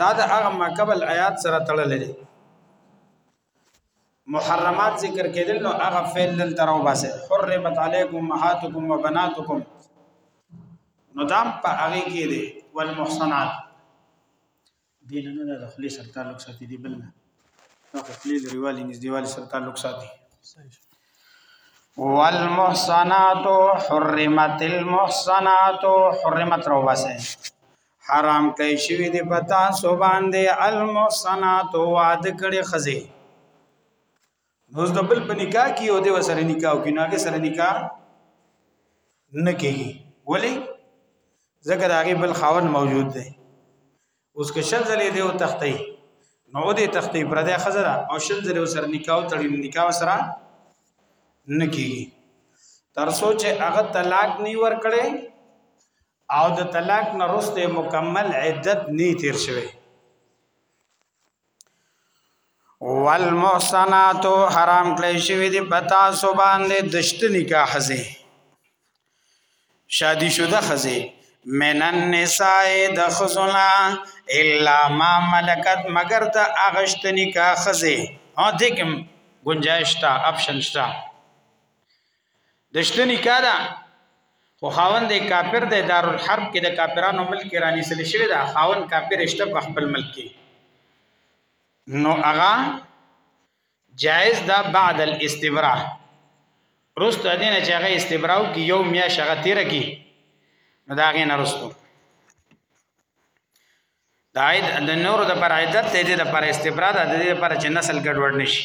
دا د هغه ماقبل آیات سره تړلې دي محرمات ذکر کېدل نو هغه فعل دل تراو باسه حرمت علیکم محاتکم وبناتکم نو دام په هغه کې دي والمحصنات دین نه د خپل سره تعلق ساتي دي بل نه د خپل ریوالي نږدېوالي سره تعلق ساتي والمحصنات حرمت المحصنات حرمت رواسه حرام کړی شوی دی په تاسو باندې المحصنات واده کړي خزه نو د بل په نکاح کې او د وسره نکاح کې نو هغه سره نکاح نه کېږي ولی ځکه دا هغه بل خاون موجود دی اوس که شل ځلې دی او تختې نو دې تختې پر دې خزره او شل ځلې سره نکاح تړي نکاح سره نه کېږي تر سوچ هغه طلاق نه ور کړې او د طلاق نه رسته مکمل عدت نه تیر شوی والمحصنات حرام کړی شوی دی پتا سو باندې دشت نکاح زی شادی شده خزی من النساء دخزنا الا ما ملکت مگر د اغشت نکاح خزی ها دګم گنجائش تا اپشن شتا دشته نکاح ده خو خاوند د کافر د دارالحرب کې د کافرانو ملک کې رانی سلی شوی ده خاوند کافر اشته په خپل ملک کې نو هغه جائز ده بعد الاستبراء رستو دینه چې هغه استبراء کې یو میا شغه تیر کی نو دا غي نه رستو دا عید د نور د پر عیدت ته دې د پر استبراء د دې پر چې نسل ګډوډ نشي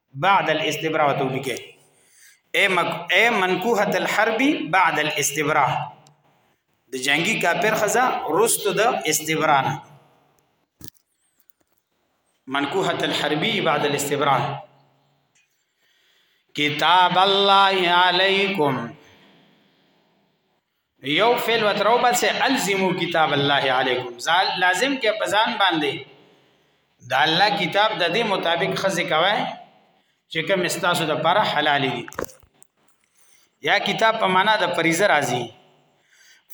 بعد الاستبراء ته ولیکه اے مک اے منکوحه الحرب بعد الاستبراء د جنگي کافر خزا رست د استبراء نه منکوحه الحربي بعد الاستبراء کتاب الله علیکم یو فعل وترو بس الزمو کتاب الله علیکم زال لازم کې پزان باندې د الله کتاب د دې مطابق خزه کوي چې کوم استاسو د پر حلال دي یا کتاب په معنا د فریضه راځي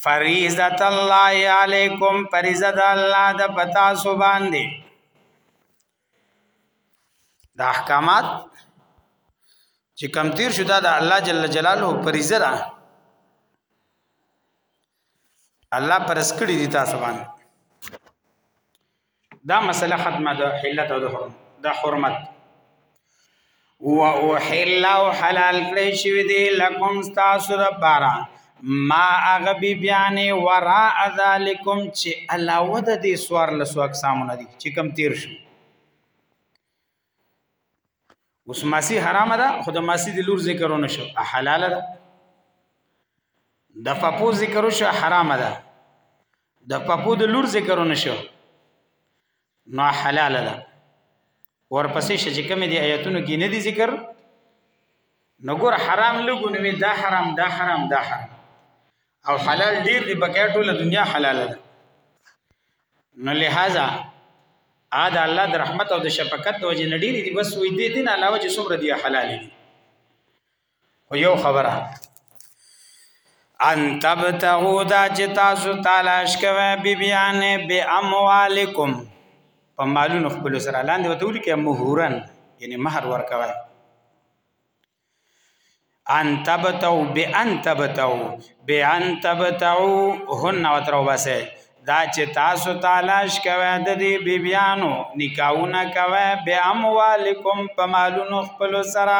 فریضه الله علیکم فریضه د الله د پتا سو باندې دا احکامات چې کم تیر شو دا د الله جل جلاله فریضه ده الله پرس کړی دي تاسو باندې دا مسله ختمه ده حلت او د حرمت او او حل او حلال کړی شوی دی لکم تاسو د پاره ما هغه بی بیانې ورا ذالکم چې علاوه د دې سوار له سو اقسامونه دي چې کم تیر شو اوس ماسی حرام ده خو د ماسی د لور ذکرونه شو حلال ده د پپو ذکر شو حرام ده د پپو د لور ذکرونه شو نو حلال ده ورپسې چې کوم دي آیاتونو کې نه دي ذکر نو ګور حرام لګو نو دا حرام دا حرام دا حرام او حلال ډیر دی بګیا ټوله دنیا حلال ده نو لہذا ا د الله د رحمت او د شفقت د وجه نډیر دی بس وې دې دین علاوه چې څومره دی حلال دي خو یو خبره ان تبتغو دا چې تاسو تلاش کوئ بیبیان به اموالکم په مالونو خپل سره لاندې وته ولیکه مهورن یعنی مہر ورکوي ان تبتو به ان تبتو به ان تبتو هن وترو بسه دا چې تاسو تلاش کوئ د دې بیبیانو نکاحونه کوئ به اموالکم په مالونو خپل سره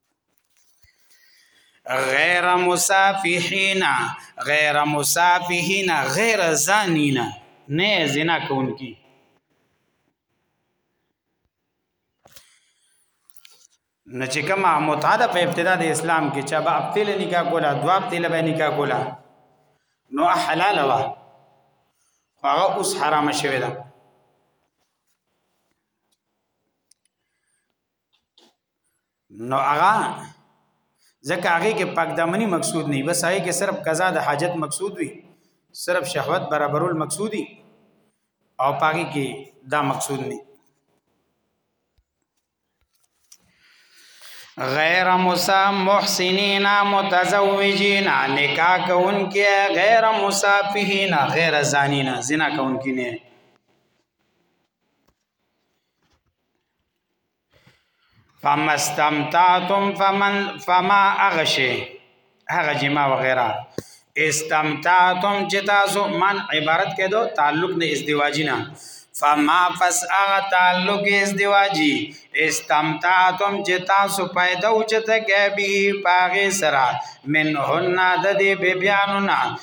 غیر مصافحین غیر مصافحین غیر زانین نه زنا کوونکی نه چې کما متعده په ابتدا د اسلام کې چې با ابتل نکاح کولا دوا ابتل به نکاح کولا نو حلال وا هغه اوس حرام شوی ده نو هغه ځکه هغه کې پاک دامنی مقصود نه بس هغه کې صرف قضا د حاجت مقصود وي صرف شهوت برابرول مقصودی او پاګه کې دا مقصود نه غیر موسی محسنین متزوجین نکاح کون کې غیر مصافحین غیر زانین زنا کون کې نه فمستمتعتم فمن فما اغشی هغه جما وغیرہ استمتعتم چې تاسو من عبارت کېدو تعلق نه ازدواجی نه فما پس هغه تعلق ازدواجی استمتعتم چې تاسو پیدا اوچته کې به پاغه سرا من هن د دې بیانونه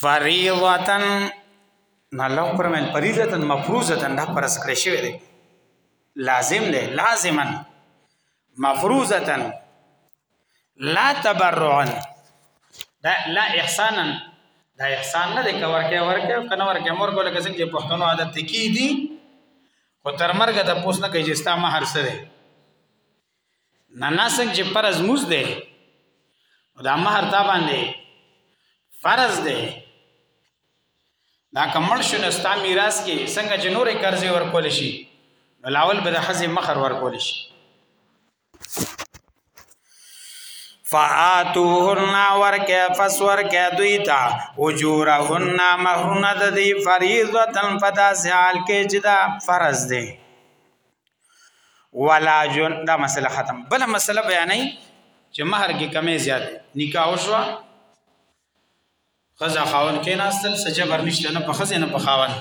فریضه نه الله پرمن فریضه مفروضه دا پرس کړی شوی دی لازم دی لازما مفروضه لا تبرعا دا لا احسانا دا احسان نه دی که ورکه ورکه کنه ورکه مور کوله که څنګه پښتنو عادت تکي دي خو تر مرګه د پوس نه کوي چې ستا مہر سره نه نه څنګه چې فرض موز دی دا مہر تا باندې فرض دی دا کمل شنو ستا میراث کې څنګه چې نورې قرضې ورکول شي نو لاول به د حزې مخر ورکول شي فآتوهن ورکه فسورکه دوی تا اجورهن مہرونه د دی فریضه تن پتا سیال کې چې دا فرض دی ولا جن دا مسله ختم بل مسله بیانې چې مہر کې کمی زیات نکاح وشو خزا خاون کې ناستل سجبر نشته نه په خزې نه په خاون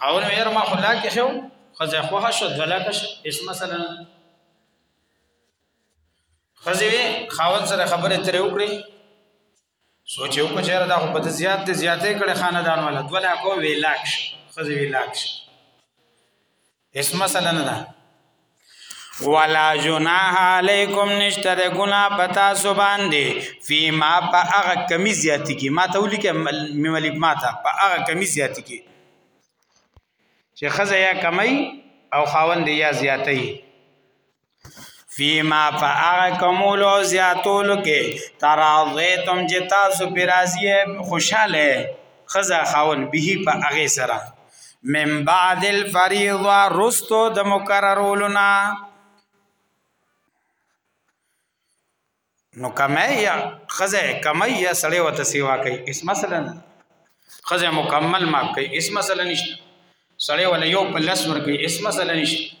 خاون یې ما خلا کې شو خزه خوښ شو دلاک شو اس مثلا خزه وی خاون سره خبره ترې وکړي سوچ یو کو چیرې دا خو په زیات دي زیاتې کړي خاندان ولا دولا کو ویلاک خزي ویلاک اس مثلا نه ده ولا جناح علیکم نشتر گنا پتا سو باندې فی ما پا اغا کمی زیاتی کی ما تولی که مملیک ما تا پا اغا کمی زیاتی کی چه خزه یا کمی او خاوند یا زیاتی فیما په هغه کمول او زیاتولو کې تراضیتم چې تاسو پر راضی خوشاله خزا خاون به په هغه سره من بعد الفریضه رستو د مقررولنا نو کمیا خزه کمیا سړی وته سیوا کوي اس مثلا خزه مکمل ما کوي اس مثلا نشته سړی ولا یو پلس ور کوي اس مثلا نشته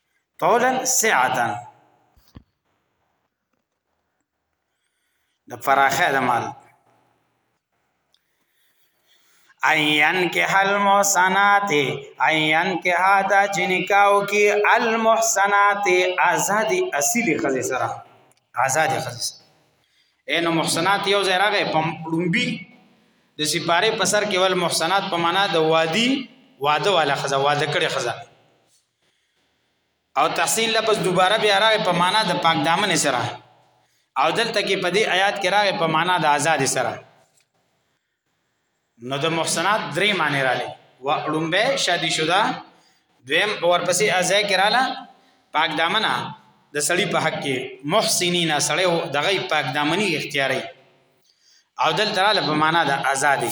طولا سعتا د فراخه د مال عین کې حل محسنات عین کې هادا چې نکاو کې المحسنات آزادي اصلي خزه سره آزادي خزه سره ان محسنات یو ځای راغې په لومبي د سپاره په سر کې ول محسنات په معنا د وادي واده والا خزه واده کړي خزه او تحصیل لفظ دوباره بیا راغی په معنا د پاک دامن سره او دلته کې په دې آیات کې راغی په معنا د آزاد سره نو د محسنات درې معنی رااله و لومبه شادي شوه دویم ورپسې ازه کې رااله پاک دامنه د سړی په حق کې محسنین سړی دغه پاک دامنی اختیاري او دلته رااله په معنا د آزادي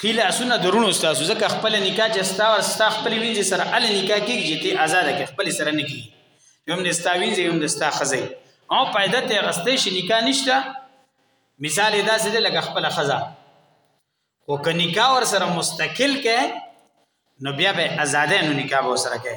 خیله سونه درونو استاد زکه خپل نکاح چې ستا او ستا خپل وینځ سره ال نکاح کیږي چې ته آزاد کې خپل سره نه کی یم د ستا وینځ یم د ستا خزه او پیدا ته غستې شي نکاح نشته مثال ادا سره لکه خپل خزه او که نکاح ور سره مستقل کې نو بیا به آزاد نو نکاح ور سره کې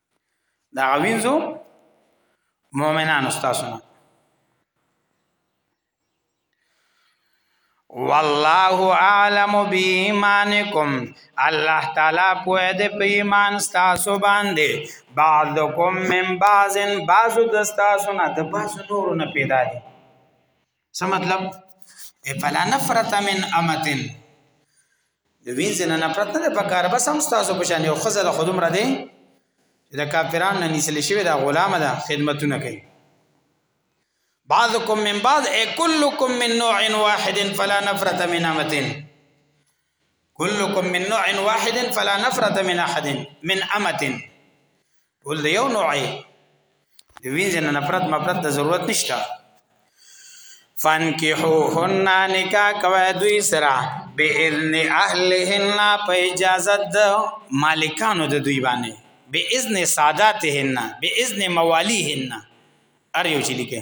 دا غوینځو مؤمنان استادونه والله عالم بإيمانكم الله تعالی په دې په ایمان تاسو باندې بعضکم من بعضن بعضو د تاسو نه د بعض نور نه پیدا دي څه مطلب فلا نفرت من امتن د وینځ نه نفرت نه په کار بس هم تاسو په شان یو خزل خودم را دي د کافرانو نه نسل شوی دا غلامه ده خدمتونه کوي بعضکم من بعض اي كلكم من نوع واحد فلا نفرت من امتن كلكم من نوع واحد فلا نفرت من احد من امتن ټول د یو نوع دی د وینځ نه نفرت مفرت د ضرورت نشته فانکحوهن نکاح کوي دوی سره باذن اهلهن په اجازه د مالکانو د دوی باندې باذن ساداتهن باذن مواليهن ار یو چې لیکه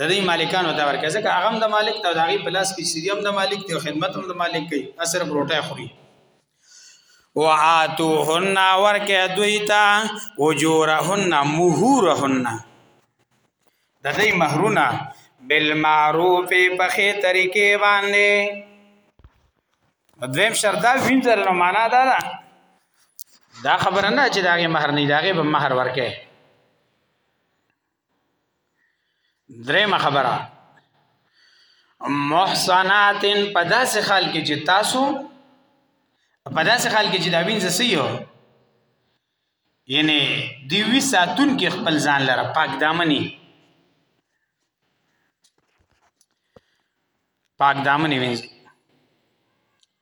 د دې مالکانو ته ورکړي ځکه هغه هم د مالک ته د هغې په لاس کې سیدي هم د مالک دی او خدمت هم د مالک کوي دا صرف روټۍ خوري وعاتوهن ورکه دوی ته اجورهن مهورهن د دې مہرونه بالمعروف په خې طریقې باندې دویم شرط دا وینځل نو معنا دا ده دا خبره نه چې داغه مہر نه داغه به مہر ورکه درېمه خبره محسنات په داسې حال کې چې تاسو په داسې حال کې چې دا وینځ سيو یعنی دی وی ساتون کې خپل ځان لره پاک دامنی پاک دامنی وینځي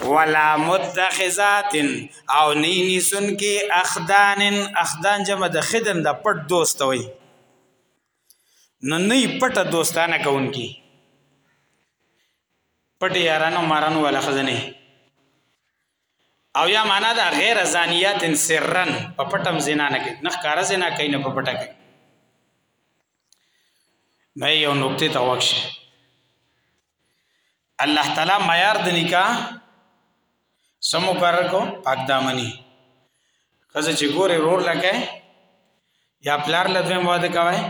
ولا متخذات او نی نیسن کی اخدان اخدان جمع د خدن د پټ دوست وي نو نه پټ دوستانه کون کی پټ یارانو مارانو ولا خزنه او یا معنا دا غیر زانیات سرن په پټم زنا نه کوي نخ کار زنا کوي نه په پټه کوي مې یو نقطه ته وښه الله تعالی معیار د نکاح سم مقرر کو پاک دامنی خزه چې ګوره رور لکه یا پلار لدوی مواده کوي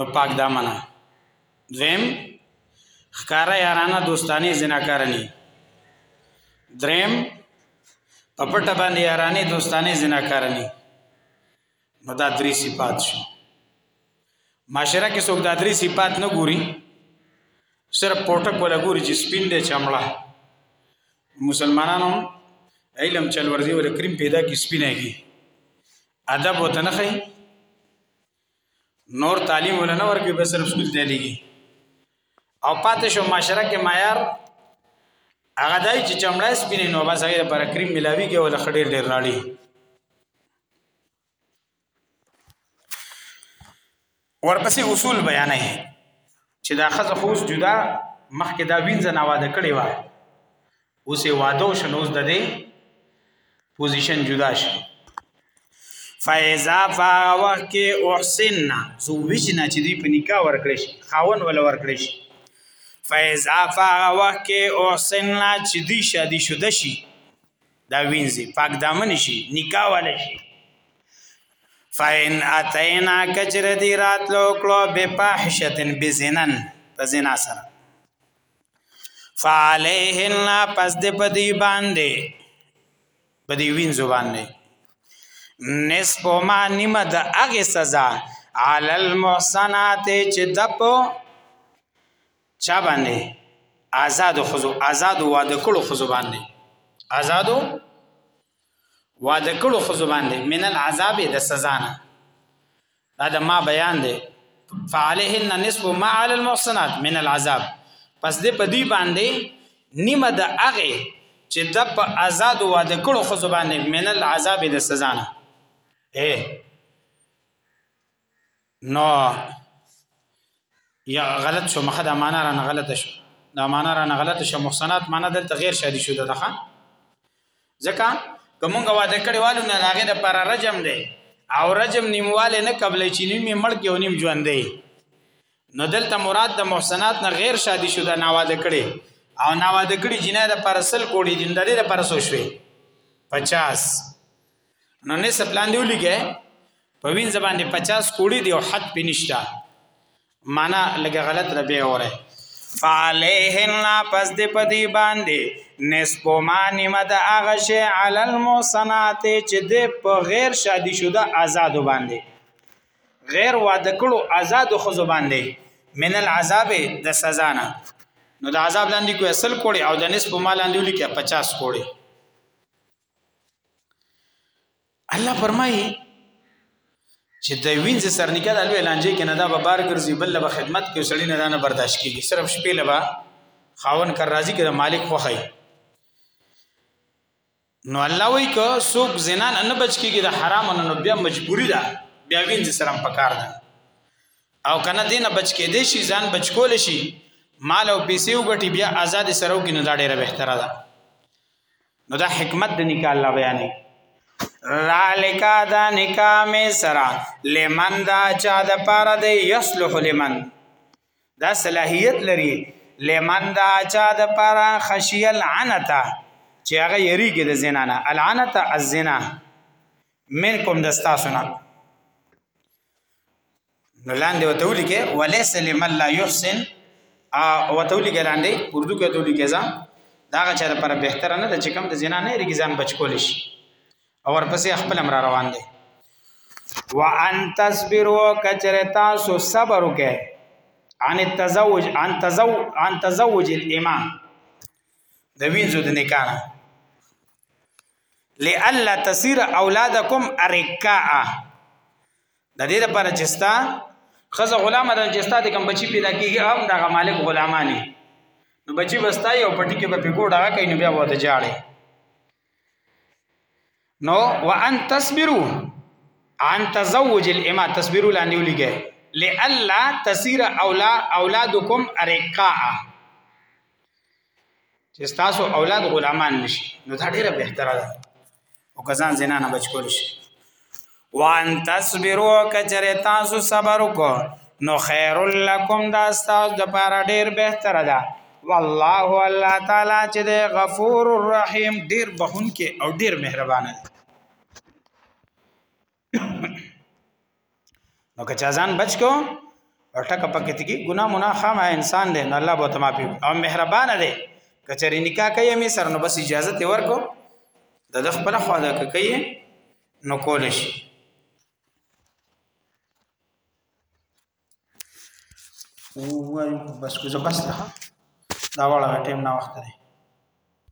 نو پاک دامنه دویم خکاره یارانه دوستانی زناکارنی دریم په پټه باندې یارانه دوستانی زناکارنی نو دا درې صفات شو معاشره کې څوک دا درې صفات نه ګوري صرف پټک ولا ګوري چې سپین دی چمړه مسلمانانو علم چل ورځي ور کریم پیدا کی سپینه کی ادب وته نه خي نور تعلیم ولا نه ورګي به صرف سکول دی لګي او پاتې شو معاشره کې معیار هغه دای چې چمړای سپینې نو بس هغه پر کریم ملاوي کې ول خډیر ډیر راړي ورپسې اصول بیانې چې دا خزه خوس جدا مخکې دا وینځه نه واده کړی و اوسې واده شنو د دې پوزیشن جدا شي فایزا فاغ وخت کې احسننا زوجنا چې دی په نکاح ورکړي شي خاون ول ورکړي شي فایزا فاغ وخت کې احسننا چې دی شادي شوه شي دا وینځي پاک دامن شي نکاح والا شي فاین اتینا کچر دی رات لو کلو به فاحشتن بزنن فزنا سره فعليهن پس دې په دې باندې په دې وینځو باندې نصف ما نیمه د هغه سزا علی المحسنات چې دپو چا باندې آزاد خزو آزاد واده کړو خزو باندې آزادو واده کړو خزو باندې من العذاب د سزا نه دا د ما بیان دی فعليهن نصف ما على المحصنات من العذاب پس دې په دې باندې نیمه د هغه چې د په آزاد واده کړو خزو باندې من العذاب د سزا نه اے نو یا غلط شو مخه د معنا را نه غلط شو د معنا را نه غلط شو محسنات معنا دلته غیر شادي شو ده ښه ځکه کومه واده کړي والو نه هغه د پر رجم دی او رجم نیمواله نه قبل چې نیمه مړ کې او نیم ژوند دی نو دلته مراد د محسنات نه غیر شادي شو ده ناواده کړي او ناواده کړي جنای د پرسل کوړي دین د دې پر سو شوي 50 نو نه سپلان دی ولګي په وین زبان دی 50 کوړي دی او حد پینشتا معنا لګه غلط ربي اوره فعليهن پس دې پدی باندې نسب ما نیمه د هغه شی علی المحصنات چې دې په غیر شادي شوده آزاد باندې غیر واده کړو آزاد خو باندې من العذاب د سزا نه نو د عذاب لاندې کوی اصل کوړي او د نسب ما لاندې لیکه 50 کوړي الله فرمایي چې د وینځ سرنیکه د الوی لانجه کې نه دا به بار ګرځي بل به خدمت کې سړی نه نه برداشت کیږي صرف شپې لبا خاون کر راضي کې د مالک خوخی نو الله وی که څوک زنا نه بچ کیږي د حرام نه بیا مجبوری ده بیا وینځ سره پکار ده او کنه دینه بچ کې دي شي ځان بچ کول شي مال او پیسې وګټي بیا آزاد سره وګینه دا ډیره بهتره ده نو دا حکمت د نکاح الله بیانې ذالک دا نکاح می سرا لمن دا چا د پاره دی یصلح لمن دا صلاحیت لري لمن دا چا د پاره خشی العنتا چې هغه یریږي د زنا نه العنتا الزنا منکم دستا سنا نو لاندې وته ولیکه وليس لمن لا يحسن او وته ولیکه لاندې اردو کې وته ولیکه ځان دا غچا لپاره بهتره نه ده چې کوم د زنا نه لري ځان بچ کول شي او ورپسې خپل امر روان دي وان تصبروا کچرتا سو صبر وکه عن التزوج عن تزوج عن تزوج الامام د وینځو د نکاح لئلا تصير اولادکم ارکاء د دې لپاره چې ستا خزه غلامه ده چې ستا د کم بچی پیدا کیږي هم دغه مالک غلامانی نو بچی بستا یو پټی کې به پیګو ډاګه کوي نو بیا وته جاړي نو وان تصبروا عن تزوج الامه تصبروا لاندې ولګي لالا تسير اولاد اولادکم ارقاء چې تاسو اولاد غلامان نشي نو دا ډیره بهتره ده او کزان زنا نه بچ کول شي وان تصبروا کچره تاسو صبر وکړو نو خیر لکم دا تاسو د پاره ډیر بهتره ده والله الله تعالی چې د غفور الرحیم ډیر بخون کې او ډیر مهربان دی نو که چا ځان بچ کو ټکه پکې تګي ګنا منا خامه انسان دی نو الله به ته معافي او مهربان دی کچری نکاح کوي می سر نو بس اجازه ته ورکو د خپل خوا د کوي نو کول شي وایو بس کو زه بس دا وړه ټیم نه وخت دی